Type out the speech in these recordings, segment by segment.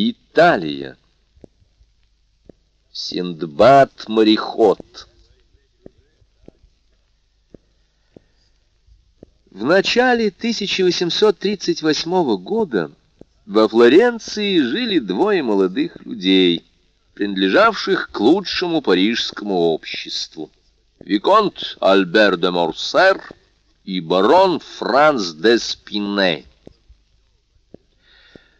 Италия. Синдбад-мореход. В начале 1838 года во Флоренции жили двое молодых людей, принадлежавших к лучшему парижскому обществу. Виконт Альбер де Морсер и барон Франц де Спине.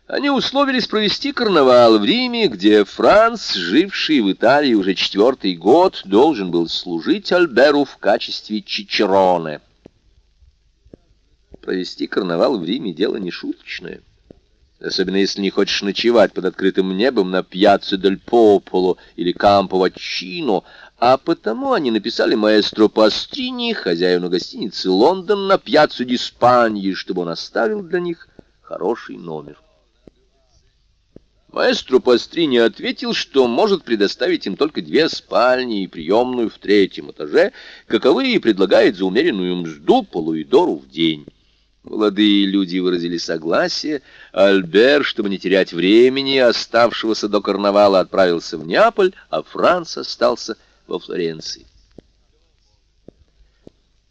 Они условились провести карнавал в Риме, где Франц, живший в Италии уже четвертый год, должен был служить Альберу в качестве чичероне. Провести карнавал в Риме — дело не шуточное. Особенно если не хочешь ночевать под открытым небом на пьяце дель Пополо или Кампо Вачино, а потому они написали маэстро Пастрини, хозяину гостиницы «Лондон» на пьяцу Диспаньи, чтобы он оставил для них хороший номер. Маэстро Пастрини ответил, что может предоставить им только две спальни и приемную в третьем этаже, каковы и предлагает за умеренную мзду полуидору в день. Молодые люди выразили согласие. Альбер, чтобы не терять времени, оставшегося до карнавала, отправился в Неаполь, а Франц остался во Флоренции.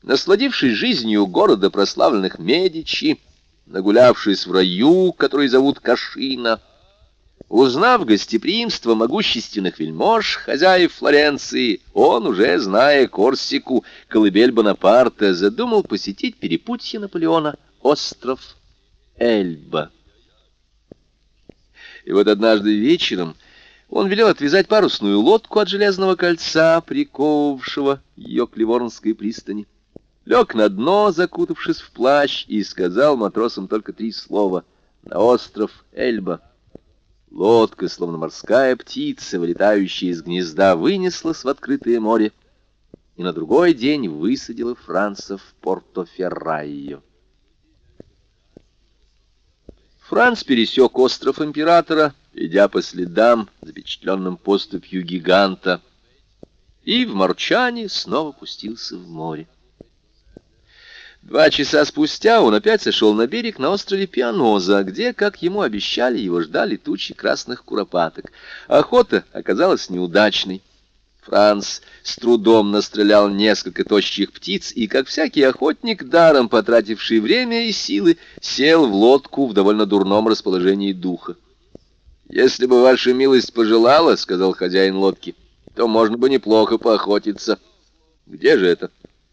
Насладившись жизнью города прославленных Медичи, нагулявшись в раю, который зовут Кашина, Узнав гостеприимство могущественных вельмож, хозяев Флоренции, он, уже зная Корсику, колыбель Бонапарта, задумал посетить перепутье Наполеона, остров Эльба. И вот однажды вечером он велел отвязать парусную лодку от железного кольца, приковывавшего ее к Ливорнской пристани. Лег на дно, закутавшись в плащ, и сказал матросам только три слова — на остров Эльба. Лодка, словно морская птица, вылетающая из гнезда, вынеслась в открытое море и на другой день высадила Франца в Порто-Феррайо. Франц пересек остров Императора, идя по следам, запечатленным поступью гиганта, и в Марчане снова пустился в море. Два часа спустя он опять сошел на берег на острове Пианоза, где, как ему обещали, его ждали тучи красных куропаток. Охота оказалась неудачной. Франц с трудом настрелял несколько тощих птиц и, как всякий охотник, даром потративший время и силы, сел в лодку в довольно дурном расположении духа. «Если бы ваша милость пожелала, — сказал хозяин лодки, — то можно бы неплохо поохотиться». «Где же это?»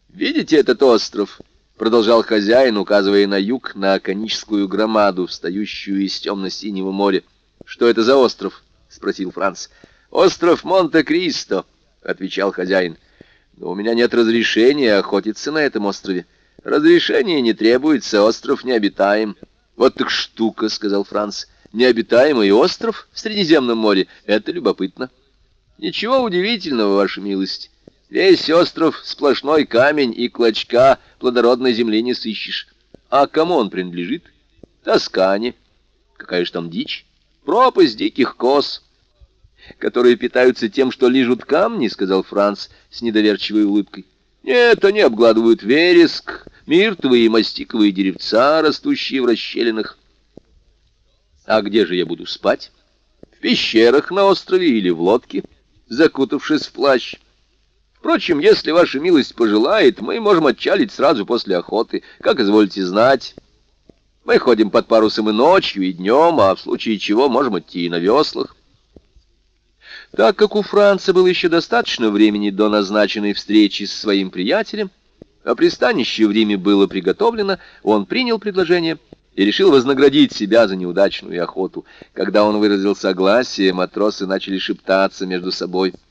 «Видите этот остров?» — продолжал хозяин, указывая на юг, на коническую громаду, встающую из темно-синего моря. «Что это за остров?» — спросил Франц. «Остров Монте-Кристо», — отвечал хозяин. «Но у меня нет разрешения охотиться на этом острове. Разрешения не требуется, остров необитаем». «Вот так штука», — сказал Франц. «Необитаемый остров в Средиземном море — это любопытно». «Ничего удивительного, ваша милость». Весь остров — сплошной камень, и клочка плодородной земли не сыщешь. А кому он принадлежит? Тоскане. Какая же там дичь? Пропасть диких коз, которые питаются тем, что лижут камни, — сказал Франц с недоверчивой улыбкой. Нет, они обгладывают вереск, миртовые и мастиковые деревца, растущие в расщелинах. А где же я буду спать? В пещерах на острове или в лодке, закутавшись в плащ. Впрочем, если ваша милость пожелает, мы можем отчалить сразу после охоты, как изволите знать. Мы ходим под парусом и ночью, и днем, а в случае чего можем идти и на веслах. Так как у Франца было еще достаточно времени до назначенной встречи с своим приятелем, а пристанище в Риме было приготовлено, он принял предложение и решил вознаградить себя за неудачную охоту. Когда он выразил согласие, матросы начали шептаться между собой —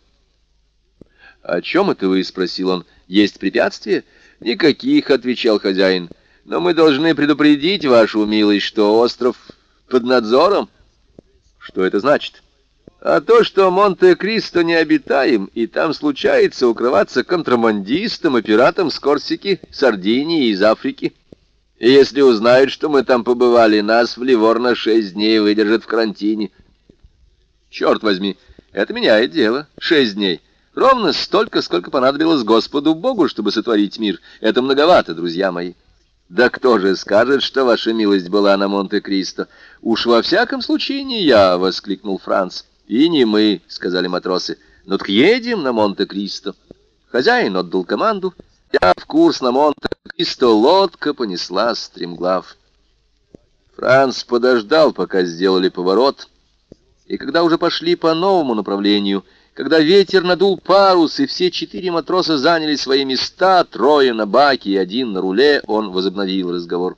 «О чем это вы?» — спросил он. «Есть препятствия?» «Никаких», — отвечал хозяин. «Но мы должны предупредить вашу милость, что остров под надзором». «Что это значит?» «А то, что Монте-Кристо необитаем, и там случается укрываться контрабандистам и пиратам с Корсики, Сардинии и из Африки. И если узнают, что мы там побывали, нас в Ливорно шесть дней выдержат в карантине». «Черт возьми, это меняет дело. Шесть дней». Ровно столько, сколько понадобилось Господу Богу, чтобы сотворить мир. Это многовато, друзья мои. Да кто же скажет, что ваша милость была на Монте-Кристо? Уж во всяком случае не я, — воскликнул Франц. И не мы, — сказали матросы. Ну так едем на Монте-Кристо. Хозяин отдал команду. Я в курс на Монте-Кристо, лодка понесла стремглав. Франц подождал, пока сделали поворот, и когда уже пошли по новому направлению — когда ветер надул парус, и все четыре матроса заняли свои места, трое на баке и один на руле, он возобновил разговор.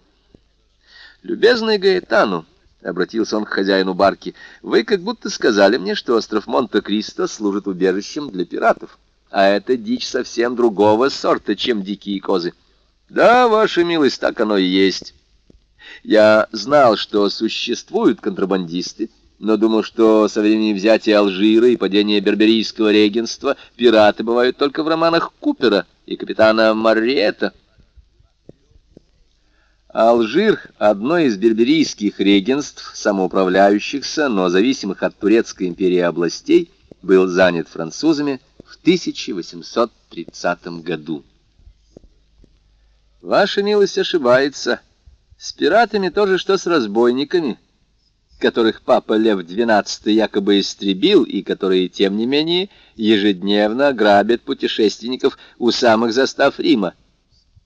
«Любезный Гаэтану», — обратился он к хозяину барки, — «вы как будто сказали мне, что остров Монте-Кристо служит убежищем для пиратов, а это дичь совсем другого сорта, чем дикие козы». «Да, ваша милость, так оно и есть. Я знал, что существуют контрабандисты, — но думал, что со времени взятия Алжира и падения берберийского регенства пираты бывают только в романах Купера и капитана Марриета. Алжир — одно из берберийских регенств, самоуправляющихся, но зависимых от Турецкой империи областей, был занят французами в 1830 году. Ваша милость ошибается. С пиратами то же, что с разбойниками — которых папа Лев XII якобы истребил и которые, тем не менее, ежедневно грабят путешественников у самых застав Рима,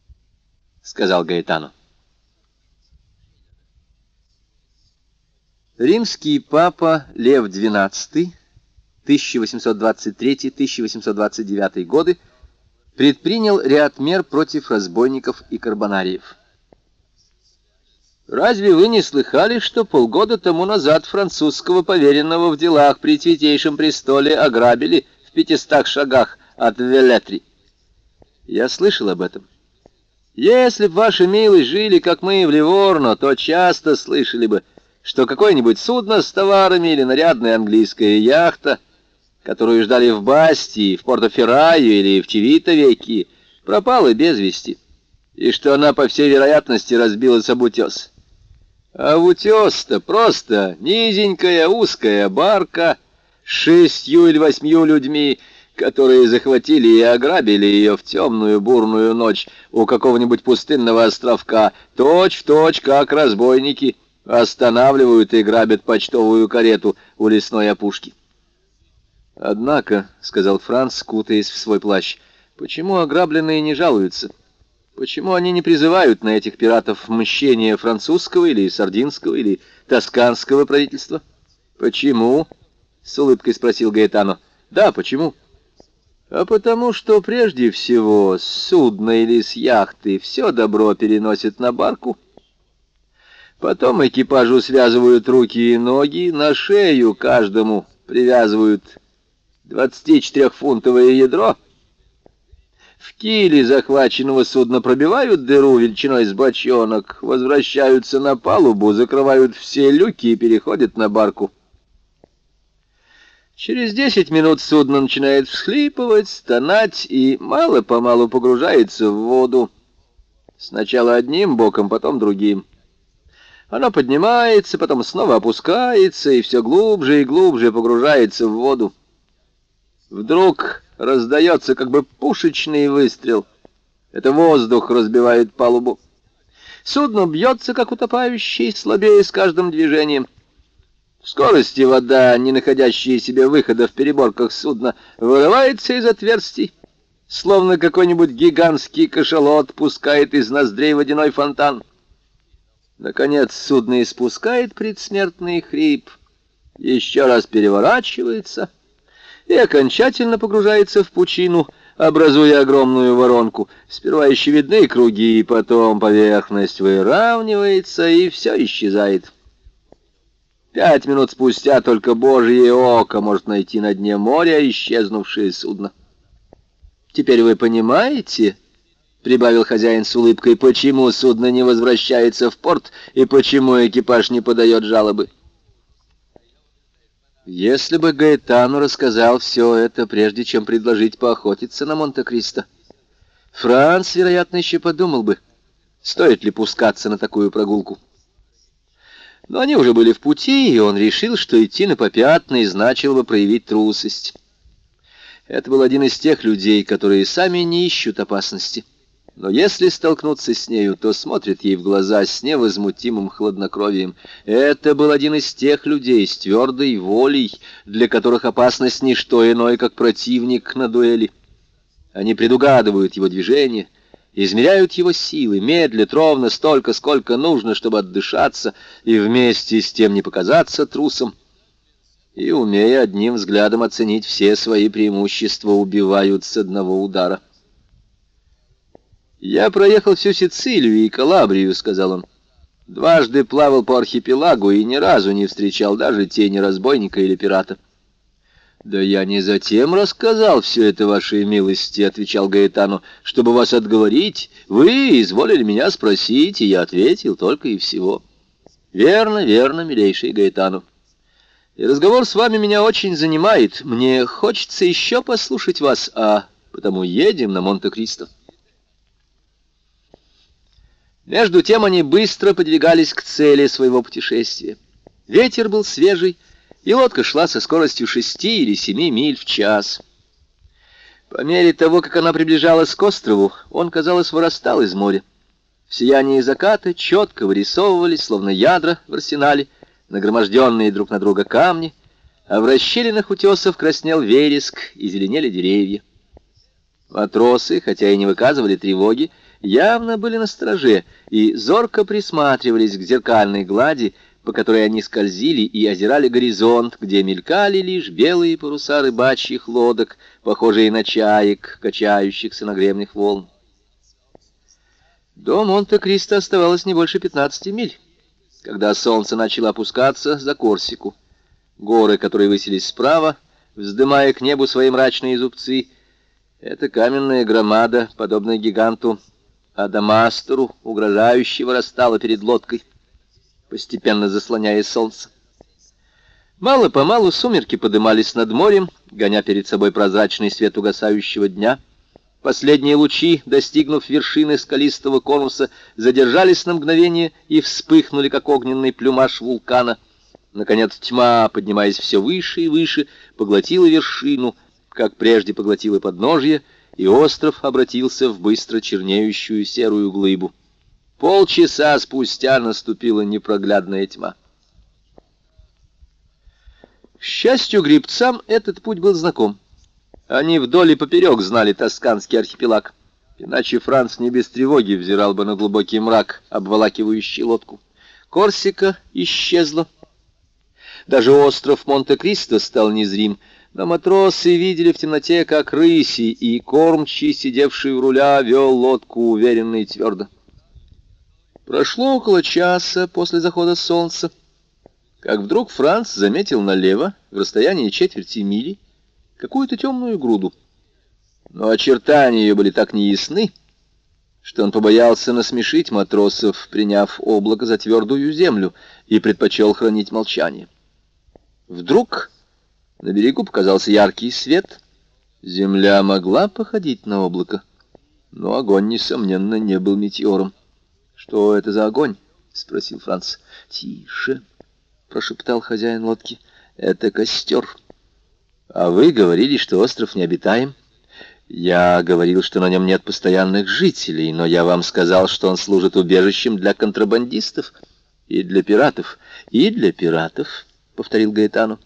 — сказал Гаэтану. Римский папа Лев XII, 1823-1829 годы, предпринял ряд мер против разбойников и карбонариев. Разве вы не слыхали, что полгода тому назад французского поверенного в делах при Святейшем престоле ограбили в пятистах шагах от Велетри? Я слышал об этом. Если б ваши милые жили, как мы в Ливорно, то часто слышали бы, что какое-нибудь судно с товарами или нарядная английская яхта, которую ждали в Бастии, в Порто-Феррайо или в Чевито-Веки, пропала без вести, и что она, по всей вероятности, разбилась об утес. А в утес-то просто низенькая узкая барка с шестью или восьмью людьми, которые захватили и ограбили ее в темную бурную ночь у какого-нибудь пустынного островка, точь-в-точь, как разбойники, останавливают и грабят почтовую карету у лесной опушки. «Однако», — сказал Франц, кутаясь в свой плащ, — «почему ограбленные не жалуются?» Почему они не призывают на этих пиратов мщения французского или сардинского или тосканского правительства? Почему? С улыбкой спросил Гаэтано. Да, почему? А потому что прежде всего с судна или с яхты все добро переносят на барку. Потом экипажу связывают руки и ноги, на шею каждому привязывают 24-фунтовое ядро — в киле захваченного судна пробивают дыру величиной с бочонок, возвращаются на палубу, закрывают все люки и переходят на барку. Через десять минут судно начинает всхлипывать, стонать и мало-помалу погружается в воду. Сначала одним боком, потом другим. Оно поднимается, потом снова опускается и все глубже и глубже погружается в воду. Вдруг раздается как бы пушечный выстрел. Это воздух разбивает палубу. Судно бьется, как утопающий, слабее с каждым движением. В скорости вода, не находящая себе выхода в переборках судна, вырывается из отверстий, словно какой-нибудь гигантский кашалот пускает из ноздрей водяной фонтан. Наконец судно испускает предсмертный хрип, еще раз переворачивается — и окончательно погружается в пучину, образуя огромную воронку. Сперва еще видны круги, потом поверхность выравнивается, и все исчезает. Пять минут спустя только Божье око может найти на дне моря исчезнувшее судно. «Теперь вы понимаете, — прибавил хозяин с улыбкой, — почему судно не возвращается в порт и почему экипаж не подает жалобы?» Если бы Гаэтану рассказал все это, прежде чем предложить поохотиться на Монте-Кристо, Франц, вероятно, еще подумал бы, стоит ли пускаться на такую прогулку. Но они уже были в пути, и он решил, что идти на попятный значило бы проявить трусость. Это был один из тех людей, которые сами не ищут опасности, Но если столкнуться с нею, то смотрит ей в глаза с невозмутимым хладнокровием. Это был один из тех людей с твердой волей, для которых опасность не что иное, как противник на дуэли. Они предугадывают его движения, измеряют его силы, медлят ровно столько, сколько нужно, чтобы отдышаться, и вместе с тем не показаться трусом. И, умея одним взглядом оценить все свои преимущества, убивают с одного удара. «Я проехал всю Сицилию и Калабрию», — сказал он. «Дважды плавал по архипелагу и ни разу не встречал даже тени разбойника или пирата». «Да я не затем рассказал все это вашей милости», — отвечал Гаэтану, — «чтобы вас отговорить. Вы изволили меня спросить, и я ответил только и всего». «Верно, верно, милейший Гаэтану. И разговор с вами меня очень занимает. Мне хочется еще послушать вас, а потому едем на Монте-Кристо». Между тем они быстро подвигались к цели своего путешествия. Ветер был свежий, и лодка шла со скоростью шести или семи миль в час. По мере того, как она приближалась к острову, он, казалось, вырастал из моря. В сиянии заката четко вырисовывались, словно ядра в арсенале, нагроможденные друг на друга камни, а в расщелинах утесов краснел вереск и зеленели деревья. Матросы, хотя и не выказывали тревоги, явно были на страже и зорко присматривались к зеркальной глади, по которой они скользили и озирали горизонт, где мелькали лишь белые паруса рыбачьих лодок, похожие на чаек, качающихся на гребнях волн. До Монте-Кристо оставалось не больше 15 миль, когда солнце начало опускаться за Корсику. Горы, которые высились справа, вздымая к небу свои мрачные зубцы, эта каменная громада, подобная гиганту Адамастеру, угрожающе вырастала перед лодкой, постепенно заслоняя солнце. Мало-помалу сумерки подымались над морем, гоня перед собой прозрачный свет угасающего дня. Последние лучи, достигнув вершины скалистого конуса, задержались на мгновение и вспыхнули, как огненный плюмаж вулкана. Наконец тьма, поднимаясь все выше и выше, поглотила вершину, как прежде поглотила подножье, и остров обратился в быстро чернеющую серую глыбу. Полчаса спустя наступила непроглядная тьма. К счастью, грибцам этот путь был знаком. Они вдоль и поперек знали тосканский архипелаг. Иначе Франц не без тревоги взирал бы на глубокий мрак, обволакивающий лодку. Корсика исчезла. Даже остров Монте-Кристо стал незрим, но матросы видели в темноте, как рыси, и кормчий, сидевший в руля, вел лодку уверенно и твердо. Прошло около часа после захода солнца, как вдруг Франц заметил налево, в расстоянии четверти мили, какую-то темную груду. Но очертания ее были так неясны, что он побоялся насмешить матросов, приняв облако за твердую землю, и предпочел хранить молчание. Вдруг на берегу показался яркий свет. Земля могла походить на облако, но огонь, несомненно, не был метеором. «Что это за огонь?» — спросил Франц. «Тише!» — прошептал хозяин лодки. «Это костер. А вы говорили, что остров необитаем?» «Я говорил, что на нем нет постоянных жителей, но я вам сказал, что он служит убежищем для контрабандистов и для пиратов. И для пиратов», — повторил Гаэтану.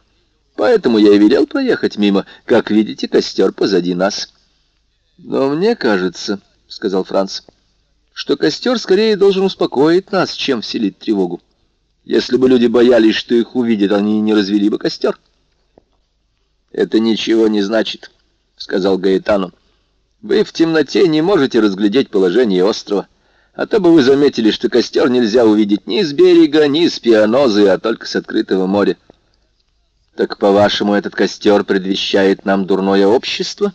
Поэтому я и велел проехать мимо. Как видите, костер позади нас. Но мне кажется, — сказал Франц, — что костер скорее должен успокоить нас, чем вселить тревогу. Если бы люди боялись, что их увидят, они не развели бы костер. Это ничего не значит, — сказал Гаэтану. Вы в темноте не можете разглядеть положение острова, а то бы вы заметили, что костер нельзя увидеть ни с берега, ни с пианозы, а только с открытого моря. Так, по-вашему, этот костер предвещает нам дурное общество?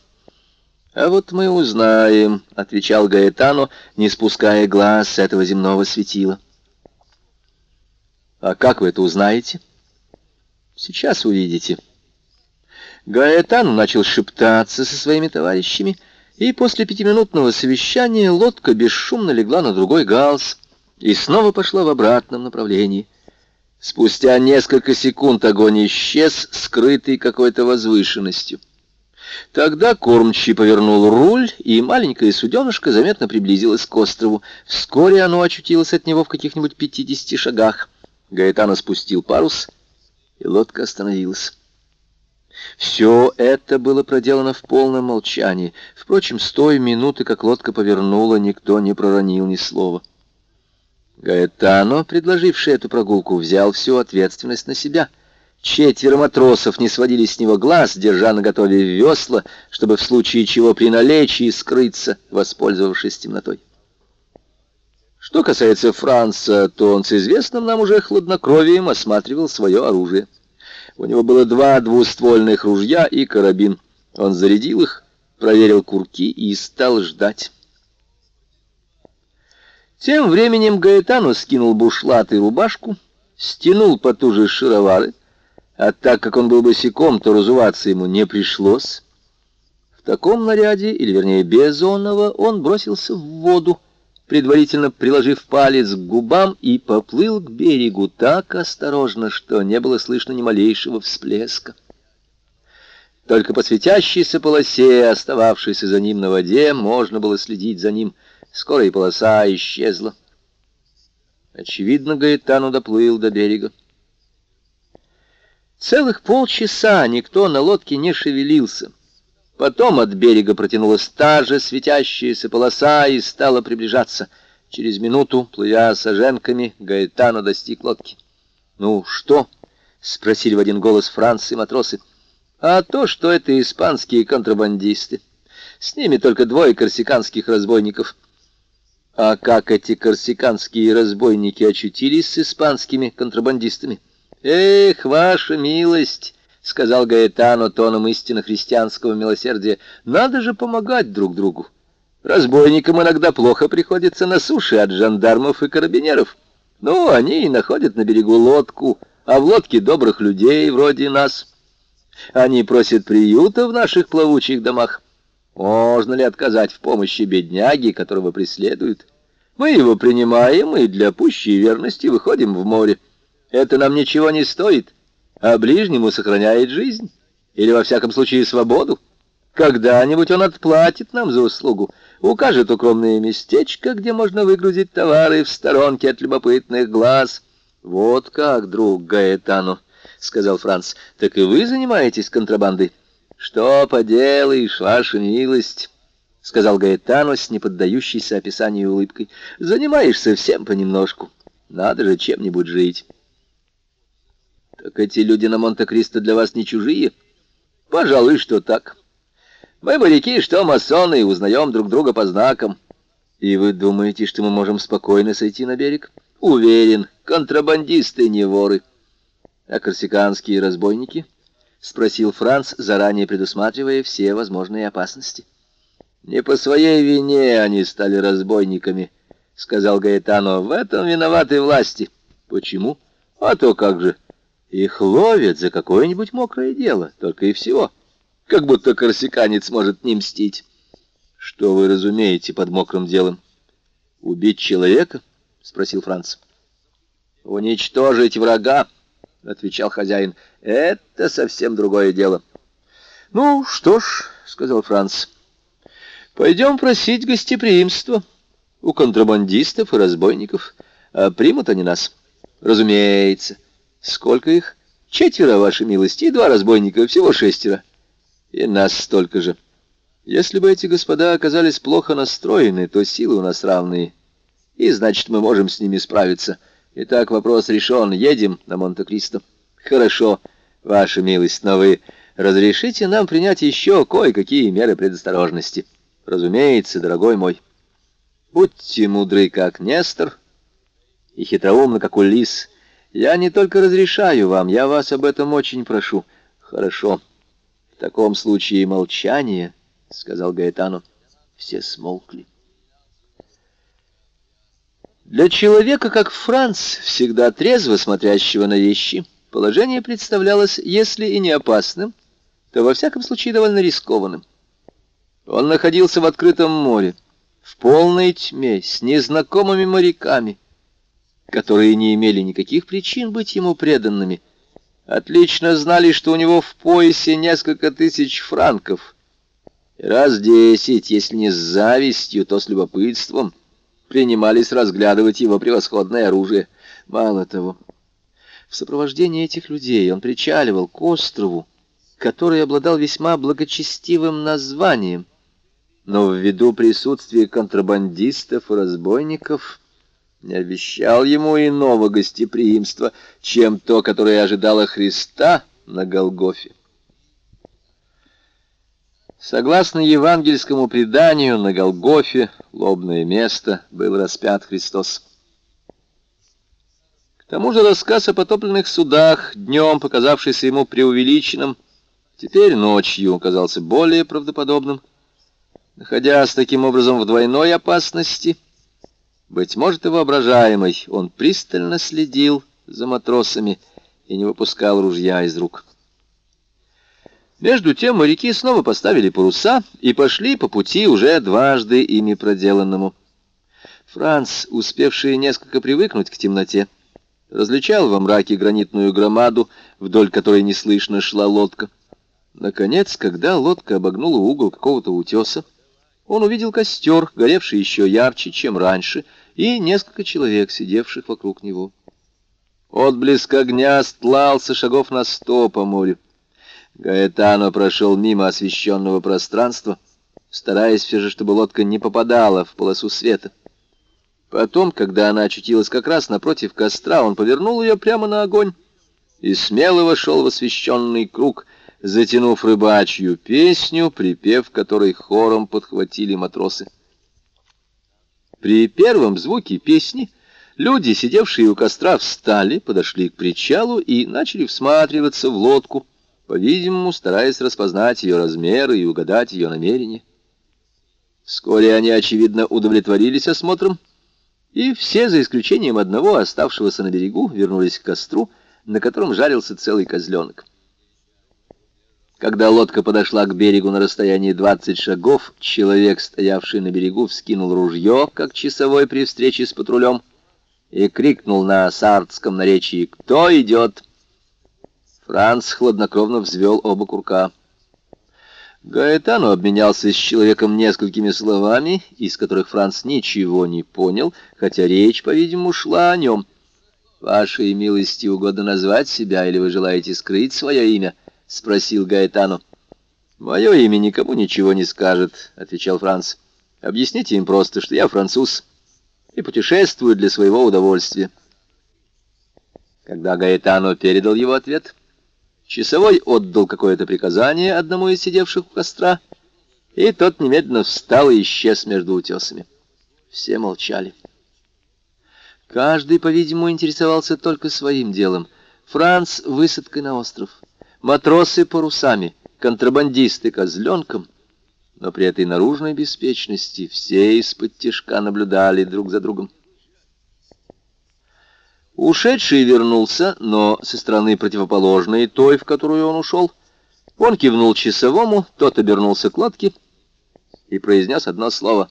А вот мы узнаем, — отвечал Гаэтану, не спуская глаз с этого земного светила. А как вы это узнаете? Сейчас увидите. Гаэтану начал шептаться со своими товарищами, и после пятиминутного совещания лодка бесшумно легла на другой галс и снова пошла в обратном направлении — Спустя несколько секунд огонь исчез, скрытый какой-то возвышенностью. Тогда кормчий повернул руль, и маленькое суденышко заметно приблизилось к острову. Вскоре оно очутилось от него в каких-нибудь пятидесяти шагах. Гаэтано спустил парус, и лодка остановилась. Все это было проделано в полном молчании. Впрочем, с той минуты, как лодка повернула, никто не проронил ни слова. Гаэтано, предложивший эту прогулку, взял всю ответственность на себя. Четверо матросов не сводили с него глаз, держа на готове весла, чтобы в случае чего при налечии скрыться, воспользовавшись темнотой. Что касается Франца, то он с известным нам уже хладнокровием осматривал свое оружие. У него было два двуствольных ружья и карабин. Он зарядил их, проверил курки и стал ждать. Тем временем Гаэтану скинул бушлат и рубашку, стянул потуже шаровары, а так как он был босиком, то разуваться ему не пришлось. В таком наряде, или вернее без онного, он бросился в воду, предварительно приложив палец к губам, и поплыл к берегу так осторожно, что не было слышно ни малейшего всплеска. Только по светящейся полосе, остававшейся за ним на воде, можно было следить за ним — Скоро и полоса исчезла. Очевидно, Гаэтану доплыл до берега. Целых полчаса никто на лодке не шевелился. Потом от берега протянулась та же светящаяся полоса и стала приближаться. Через минуту, плывя саженками, Гаэтано достиг лодки. «Ну что?» — спросили в один голос Франц и матросы. «А то, что это испанские контрабандисты. С ними только двое корсиканских разбойников». А как эти корсиканские разбойники очутились с испанскими контрабандистами? Эх, ваша милость, сказал Гаэтано тоном истинно христианского милосердия, надо же помогать друг другу. Разбойникам иногда плохо приходится на суше от жандармов и карабинеров. Ну, они и находят на берегу лодку, а в лодке добрых людей вроде нас. Они просят приюта в наших плавучих домах. Можно ли отказать в помощи бедняги, которого преследуют? Мы его принимаем и для пущей верности выходим в море. Это нам ничего не стоит, а ближнему сохраняет жизнь, или во всяком случае свободу. Когда-нибудь он отплатит нам за услугу, укажет укромное местечко, где можно выгрузить товары в сторонке от любопытных глаз. Вот как, друг Гаэтану, — сказал Франц, — так и вы занимаетесь контрабандой. «Что поделаешь, ваша милость?» — сказал Гаэтано с неподдающейся описанию улыбкой. «Занимаешься всем понемножку. Надо же чем-нибудь жить». «Так эти люди на Монте-Кристо для вас не чужие?» «Пожалуй, что так. Мы моряки, что масоны, узнаем друг друга по знакам». «И вы думаете, что мы можем спокойно сойти на берег?» «Уверен, контрабандисты не воры». «А корсиканские разбойники?» — спросил Франц, заранее предусматривая все возможные опасности. «Не по своей вине они стали разбойниками», — сказал Гаэтано. «В этом виноваты власти». «Почему?» «А то как же. Их ловят за какое-нибудь мокрое дело, только и всего. Как будто корсиканец может не мстить». «Что вы разумеете под мокрым делом?» «Убить человека?» — спросил Франц. «Уничтожить врага», — отвечал хозяин. Это совсем другое дело. Ну, что ж, сказал Франц, пойдем просить гостеприимства у контрабандистов и разбойников. А примут они нас? Разумеется. Сколько их? Четверо, ваша милость, и два разбойника, всего шестеро. И нас столько же. Если бы эти господа оказались плохо настроены, то силы у нас равные. И значит, мы можем с ними справиться. Итак, вопрос решен. Едем на Монте-Кристо. Хорошо, ваша милость, но вы разрешите нам принять еще кое-какие меры предосторожности? Разумеется, дорогой мой. Будьте мудры, как Нестор, и хитроумны, как Улис. Я не только разрешаю вам, я вас об этом очень прошу. Хорошо. В таком случае молчание, — сказал Гаэтану. Все смолкли. Для человека, как Франц, всегда трезво смотрящего на вещи, — Положение представлялось, если и не опасным, то во всяком случае довольно рискованным. Он находился в открытом море, в полной тьме, с незнакомыми моряками, которые не имели никаких причин быть ему преданными, отлично знали, что у него в поясе несколько тысяч франков, раз десять, если не с завистью, то с любопытством, принимались разглядывать его превосходное оружие. Мало того, в сопровождении этих людей он причаливал к острову, который обладал весьма благочестивым названием, но ввиду присутствия контрабандистов и разбойников не обещал ему иного гостеприимства, чем то, которое ожидало Христа на Голгофе. Согласно евангельскому преданию, на Голгофе, лобное место, был распят Христос. К тому же рассказ о потопленных судах, днем показавшийся ему преувеличенным, теперь ночью казался более правдоподобным. Находясь таким образом в двойной опасности, быть может и воображаемой, он пристально следил за матросами и не выпускал ружья из рук. Между тем моряки снова поставили паруса и пошли по пути уже дважды ими проделанному. Франц, успевший несколько привыкнуть к темноте, различал во мраке гранитную громаду, вдоль которой неслышно шла лодка. Наконец, когда лодка обогнула угол какого-то утеса, он увидел костер, горевший еще ярче, чем раньше, и несколько человек, сидевших вокруг него. Отблеск огня стлался шагов на сто по морю. Гаэтано прошел мимо освещенного пространства, стараясь все же, чтобы лодка не попадала в полосу света. Потом, когда она очутилась как раз напротив костра, он повернул ее прямо на огонь и смело вошел в освещенный круг, затянув рыбачью песню, припев которой хором подхватили матросы. При первом звуке песни люди, сидевшие у костра, встали, подошли к причалу и начали всматриваться в лодку, по-видимому, стараясь распознать ее размеры и угадать ее намерения. Вскоре они, очевидно, удовлетворились осмотром, и все, за исключением одного, оставшегося на берегу, вернулись к костру, на котором жарился целый козленок. Когда лодка подошла к берегу на расстоянии 20 шагов, человек, стоявший на берегу, вскинул ружье, как часовой при встрече с патрулем, и крикнул на сардском наречии «Кто идет?». Франц хладнокровно взвел оба курка. Гаэтану обменялся с человеком несколькими словами, из которых Франц ничего не понял, хотя речь, по-видимому, шла о нем. «Вашей милости угодно назвать себя, или вы желаете скрыть свое имя?» — спросил Гаэтану. «Мое имя никому ничего не скажет», — отвечал Франц. «Объясните им просто, что я француз и путешествую для своего удовольствия». Когда Гаэтано передал его ответ, Часовой отдал какое-то приказание одному из сидевших у костра, и тот немедленно встал и исчез между утесами. Все молчали. Каждый, по-видимому, интересовался только своим делом. Франц — высадкой на остров, матросы — парусами, контрабандисты — козленком. Но при этой наружной беспечности все из-под тишка наблюдали друг за другом. Ушедший вернулся, но со стороны противоположной той, в которую он ушел. Он кивнул часовому, тот обернулся к лодке и произнес одно слово.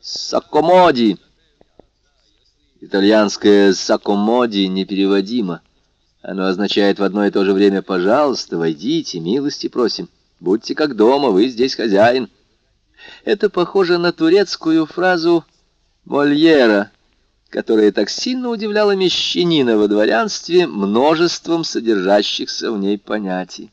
«Саккомоди!» Итальянское «саккомоди» непереводимо. Оно означает в одно и то же время «пожалуйста, войдите, милости просим, будьте как дома, вы здесь хозяин». Это похоже на турецкую фразу Мольера — которая так сильно удивляла мещанина во дворянстве множеством содержащихся в ней понятий.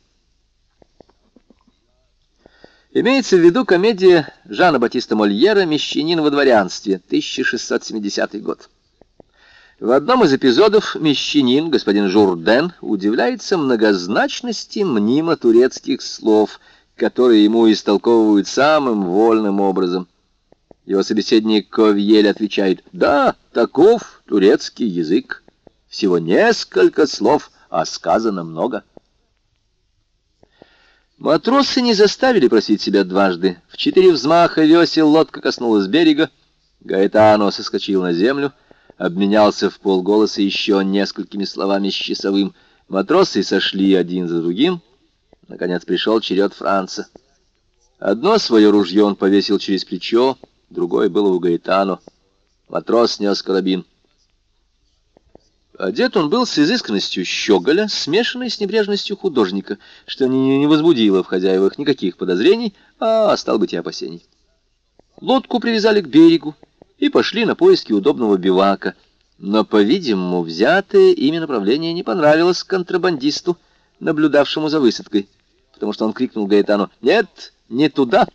Имеется в виду комедия Жана Батиста Мольера «Мещанин во дворянстве», 1670 год. В одном из эпизодов мещанин, господин Журден, удивляется многозначности мнимо-турецких слов, которые ему истолковывают самым вольным образом – его собеседник Ковьель отвечает, «Да, таков турецкий язык. Всего несколько слов, а сказано много». Матросы не заставили просить себя дважды. В четыре взмаха весел лодка коснулась берега. Гаэтано соскочил на землю, обменялся в полголоса еще несколькими словами с часовым. Матросы сошли один за другим. Наконец пришел черед Франца. Одно свое ружье он повесил через плечо, другое было у Гаэтано. Матрос нес карабин. Одет он был с изысканностью щеголя, смешанной с небрежностью художника, что не возбудило в хозяевах никаких подозрений, а, стал быть, и опасений. Лодку привязали к берегу и пошли на поиски удобного бивака, но, по-видимому, взятое ими направление не понравилось контрабандисту, наблюдавшему за высадкой, потому что он крикнул Гаэтану «Нет, не туда!»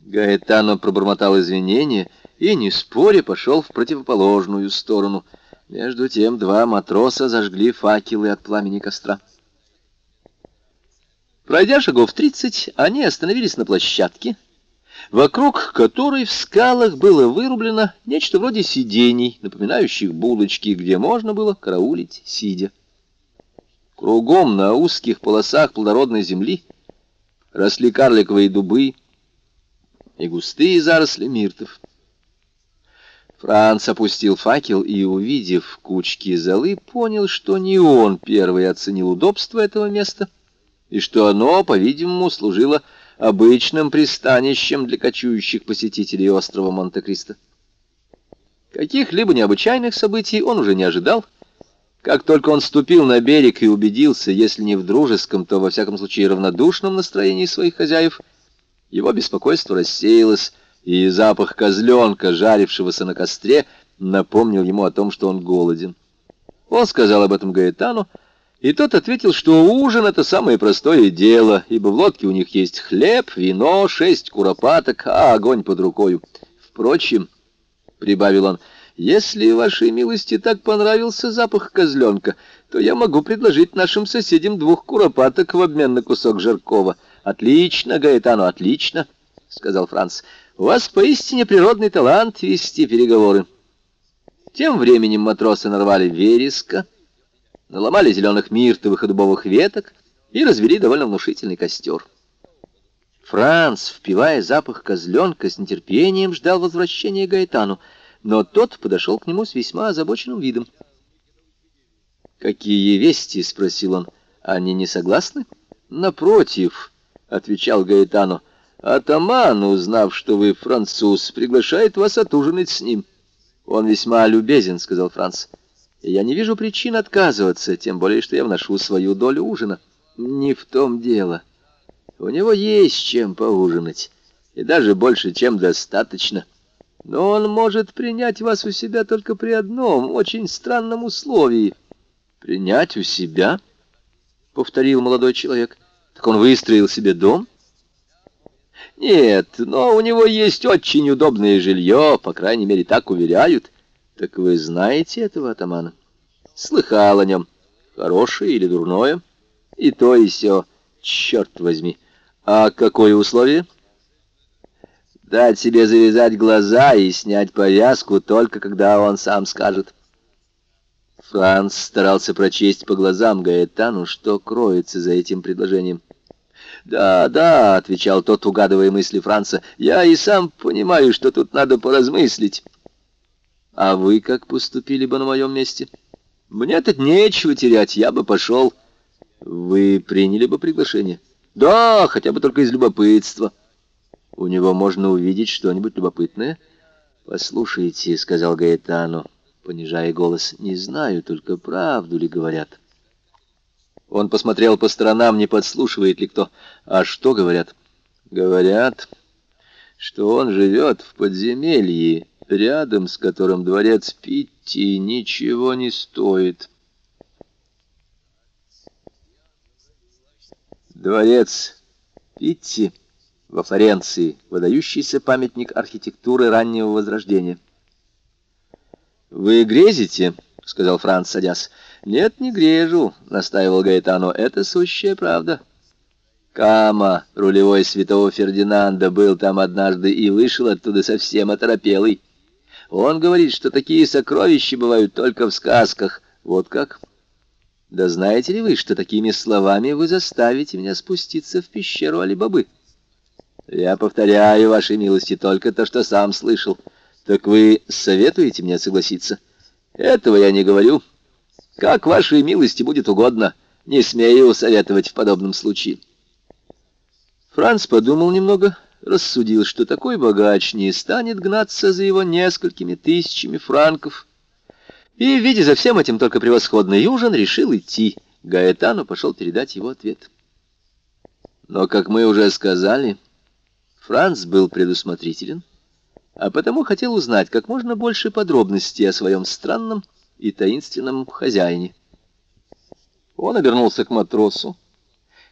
Гаэтано пробормотал извинения и, не споря, пошел в противоположную сторону — между тем два матроса зажгли факелы от пламени костра. Пройдя шагов тридцать, они остановились на площадке, вокруг которой в скалах было вырублено нечто вроде сидений, напоминающих булочки, где можно было караулить, сидя. Кругом на узких полосах плодородной земли росли карликовые дубы и густые заросли миртов. Франц опустил факел и, увидев кучки золы, понял, что не он первый оценил удобство этого места, и что оно, по-видимому, служило обычным пристанищем для кочующих посетителей острова Монте-Кристо. Каких-либо необычайных событий он уже не ожидал. Как только он ступил на берег и убедился, если не в дружеском, то, во всяком случае, равнодушном настроении своих хозяев, его беспокойство рассеялось, и запах козленка, жарившегося на костре, напомнил ему о том, что он голоден. Он сказал об этом Гаэтану, и тот ответил, что ужин — это самое простое дело, ибо в лодке у них есть хлеб, вино, шесть куропаток, а огонь под рукою. Впрочем, — прибавил он, — если вашей милости так понравился запах козленка, то я могу предложить нашим соседям двух куропаток в обмен на кусок жаркого. Отлично, Гаэтану, отлично, — сказал Франц. У вас поистине природный талант вести переговоры. Тем временем матросы нарвали вереска, наломали зеленых миртовых и дубовых веток и развели довольно внушительный костер. Франц, впивая запах козленка, с нетерпением ждал возвращения Гаэтану, но тот подошел к нему с весьма озабоченным видом. «Какие вести?» — спросил он. «Они не согласны?» «Напротив», — отвечал Гаэтану, Атаман, узнав, что вы француз, приглашает вас отужинать с ним. Он весьма любезен, — сказал Франц. Я не вижу причин отказываться, тем более, что я вношу свою долю ужина. Не в том дело. У него есть чем поужинать, и даже больше, чем достаточно. Но он может принять вас у себя только при одном очень странном условии. «Принять у себя?» — повторил молодой человек. «Так он выстроил себе дом?» Нет, но у него есть очень удобное жилье, по крайней мере, так уверяют. Так вы знаете этого атамана? Слыхал о нем. Хорошее или дурное? И то, и сё. Черт возьми. А какое условие? Дать себе завязать глаза и снять повязку только когда он сам скажет. Франц старался прочесть по глазам Гаэтану, что кроется за этим предложением. «Да, да», — отвечал тот, угадывая мысли Франца, — «я и сам понимаю, что тут надо поразмыслить». «А вы как поступили бы на моем месте?» «Мне тут нечего терять, я бы пошел». «Вы приняли бы приглашение?» «Да, хотя бы только из любопытства». «У него можно увидеть что-нибудь любопытное?» «Послушайте», — сказал Гаэтано, понижая голос, — «не знаю только, правду ли говорят». Он посмотрел по сторонам, не подслушивает ли кто. А что говорят? Говорят, что он живет в подземелье, рядом с которым дворец Питти ничего не стоит. Дворец Питти во Флоренции, выдающийся памятник архитектуры раннего Возрождения. «Вы грезите?» — сказал Франц, садясь. «Нет, не грежу», — настаивал Гаэтано, — «это сущая правда». Кама, рулевой святого Фердинанда, был там однажды и вышел оттуда совсем оторопелый. Он говорит, что такие сокровища бывают только в сказках. Вот как? Да знаете ли вы, что такими словами вы заставите меня спуститься в пещеру Алибабы? Я повторяю, вашей милости, только то, что сам слышал. Так вы советуете мне согласиться? Этого я не говорю. Как вашей милости будет угодно, не смею советовать в подобном случае. Франц подумал немного, рассудил, что такой богач не станет гнаться за его несколькими тысячами франков, И, видя за всем этим только превосходный ужин, решил идти. Гаэтану пошел передать его ответ. Но, как мы уже сказали, Франц был предусмотрителен, а потому хотел узнать как можно больше подробностей о своем странном и таинственном хозяине. Он обернулся к матросу,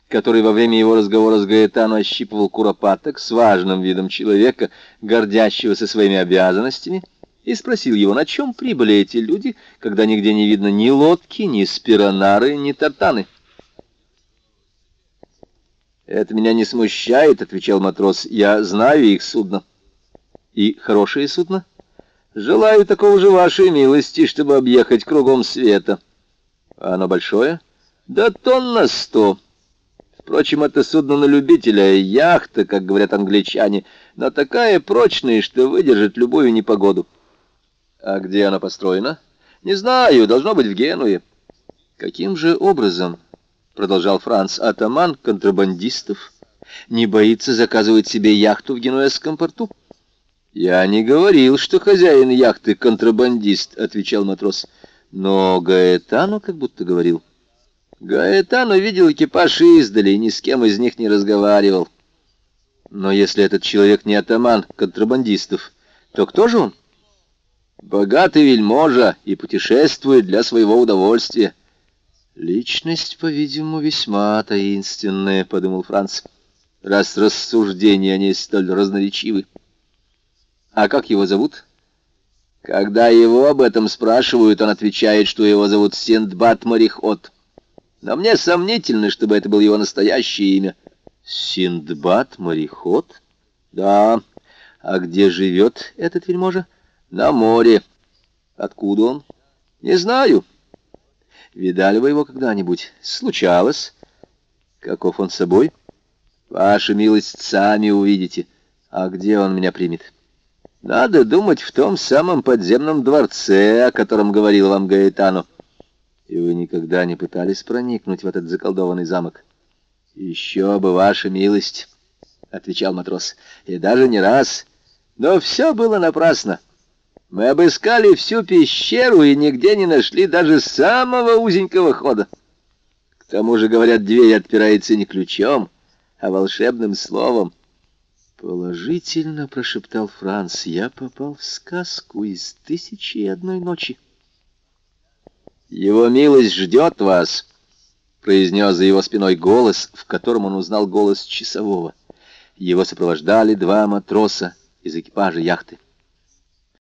который во время его разговора с Гаэтану ощипывал куропаток с важным видом человека, гордящегося своими обязанностями, и спросил его, на чем прибыли эти люди, когда нигде не видно ни лодки, ни спиронары, ни тартаны. «Это меня не смущает», — отвечал матрос, — «я знаю их судно». «И хорошее судно?» «Желаю такого же вашей милости, чтобы объехать кругом света». «А оно большое?» «Да тонн на сто». Впрочем, это судно на любителя, яхта, как говорят англичане, но такая прочная, что выдержит любую непогоду. А где она построена? Не знаю, должно быть в Генуе. Каким же образом, продолжал Франц, атаман контрабандистов не боится заказывать себе яхту в генуэзском порту? Я не говорил, что хозяин яхты контрабандист, отвечал матрос. Но Гаэтану как будто говорил. Гаэтану видел экипаж издали и ни с кем из них не разговаривал. Но если этот человек не атаман контрабандистов, то кто же он? Богатый вельможа и путешествует для своего удовольствия. Личность, по-видимому, весьма таинственная, — подумал Франц, — раз рассуждения о ней столь разноречивы. А как его зовут? Когда его об этом спрашивают, он отвечает, что его зовут Синдбад-мореход. Но мне сомнительно, чтобы это было его настоящее имя. Синдбад-мореход? Да. А где живет этот вельможа? — на море. Откуда он? Не знаю. Видали вы его когда-нибудь? Случалось. Каков он с собой? Ваша милость, сами увидите. А где он меня примет? Надо думать в том самом подземном дворце, о котором говорил вам Гаэтано. И вы никогда не пытались проникнуть в этот заколдованный замок? Еще бы, ваша милость, — отвечал матрос, — и даже не раз. Но все было напрасно. Мы обыскали всю пещеру и нигде не нашли даже самого узенького хода. К тому же, говорят, дверь отпирается не ключом, а волшебным словом. Положительно, прошептал Франц, я попал в сказку из тысячи и одной ночи. Его милость ждет вас, произнес за его спиной голос, в котором он узнал голос часового. Его сопровождали два матроса из экипажа яхты.